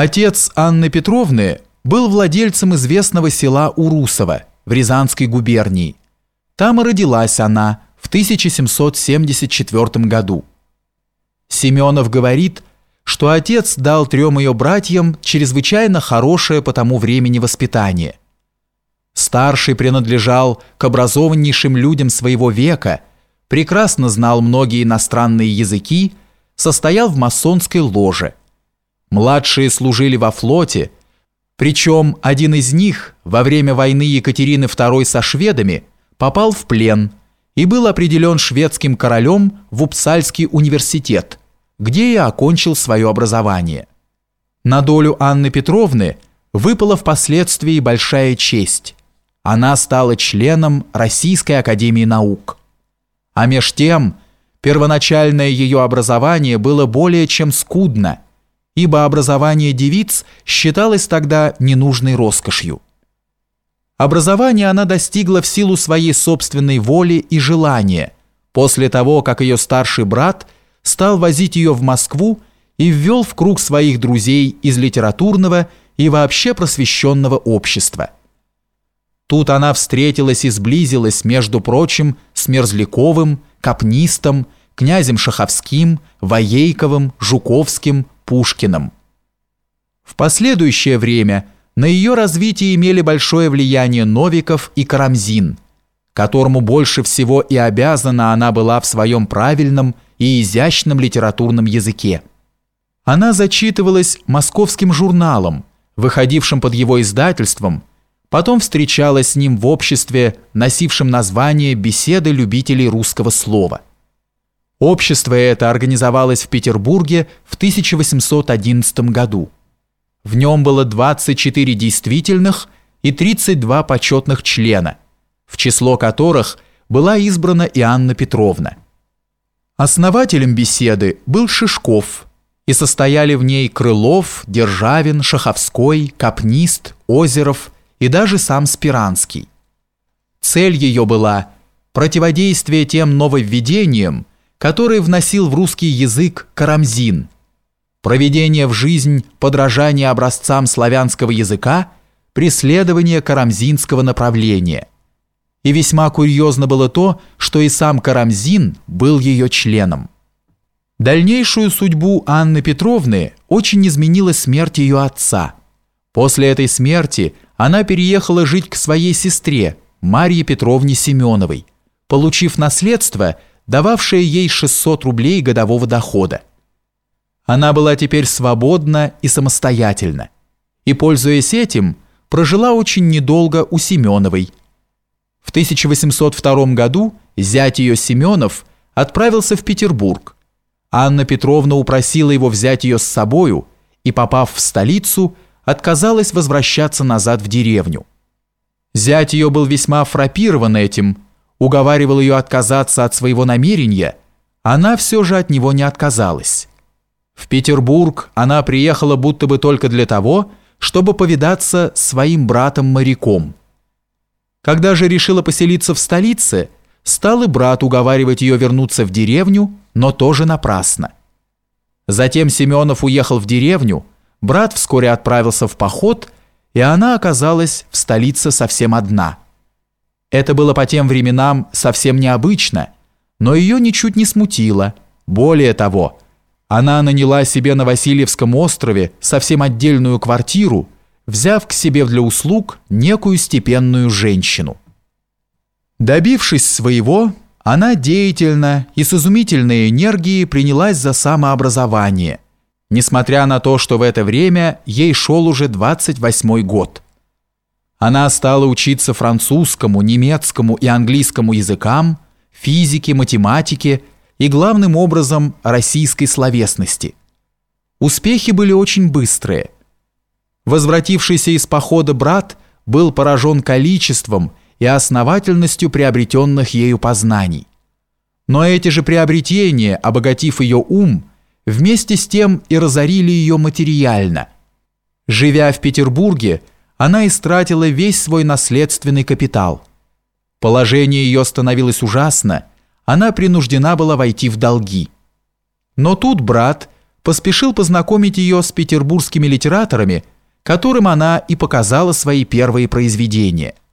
Отец Анны Петровны был владельцем известного села Урусово в Рязанской губернии. Там и родилась она в 1774 году. Семенов говорит, что отец дал трем ее братьям чрезвычайно хорошее по тому времени воспитание. Старший принадлежал к образованнейшим людям своего века, прекрасно знал многие иностранные языки, состоял в масонской ложе. Младшие служили во флоте, причем один из них во время войны Екатерины II со шведами попал в плен и был определен шведским королем в Упсальский университет, где и окончил свое образование. На долю Анны Петровны выпала впоследствии большая честь. Она стала членом Российской Академии Наук. А меж тем, первоначальное ее образование было более чем скудно – ибо образование девиц считалось тогда ненужной роскошью. Образование она достигла в силу своей собственной воли и желания, после того, как ее старший брат стал возить ее в Москву и ввел в круг своих друзей из литературного и вообще просвещенного общества. Тут она встретилась и сблизилась, между прочим, с Мерзляковым, Капнистом, князем Шаховским, Воейковым, Жуковским, Пушкиным. В последующее время на ее развитие имели большое влияние Новиков и Карамзин, которому больше всего и обязана она была в своем правильном и изящном литературном языке. Она зачитывалась московским журналом, выходившим под его издательством, потом встречалась с ним в обществе, носившем название «Беседы любителей русского слова». Общество это организовалось в Петербурге в 1811 году. В нем было 24 действительных и 32 почетных члена, в число которых была избрана и Анна Петровна. Основателем беседы был Шишков, и состояли в ней Крылов, Державин, Шаховской, Капнист, Озеров и даже сам Спиранский. Цель ее была противодействие тем нововведениям, который вносил в русский язык Карамзин. Проведение в жизнь подражания образцам славянского языка, преследование карамзинского направления. И весьма курьезно было то, что и сам Карамзин был ее членом. Дальнейшую судьбу Анны Петровны очень изменила смерть ее отца. После этой смерти она переехала жить к своей сестре, Марье Петровне Семеновой, получив наследство – дававшая ей 600 рублей годового дохода. Она была теперь свободна и самостоятельна, и, пользуясь этим, прожила очень недолго у Семеновой. В 1802 году зять ее Семенов отправился в Петербург. Анна Петровна упросила его взять ее с собою и, попав в столицу, отказалась возвращаться назад в деревню. Зять ее был весьма фрапирован этим, уговаривал ее отказаться от своего намерения, она все же от него не отказалась. В Петербург она приехала будто бы только для того, чтобы повидаться с своим братом-моряком. Когда же решила поселиться в столице, стал и брат уговаривать ее вернуться в деревню, но тоже напрасно. Затем Семенов уехал в деревню, брат вскоре отправился в поход, и она оказалась в столице совсем одна – это было по тем временам совсем необычно, но ее ничуть не смутило. Более того, она наняла себе на Васильевском острове совсем отдельную квартиру, взяв к себе для услуг некую степенную женщину. Добившись своего, она деятельно и с изумительной энергией принялась за самообразование, несмотря на то, что в это время ей шел уже 28 год. Она стала учиться французскому, немецкому и английскому языкам, физике, математике и главным образом российской словесности. Успехи были очень быстрые. Возвратившийся из похода брат был поражен количеством и основательностью приобретенных ею познаний. Но эти же приобретения, обогатив ее ум, вместе с тем и разорили ее материально. Живя в Петербурге, она истратила весь свой наследственный капитал. Положение ее становилось ужасно, она принуждена была войти в долги. Но тут брат, поспешил познакомить ее с петербургскими литераторами, которым она и показала свои первые произведения –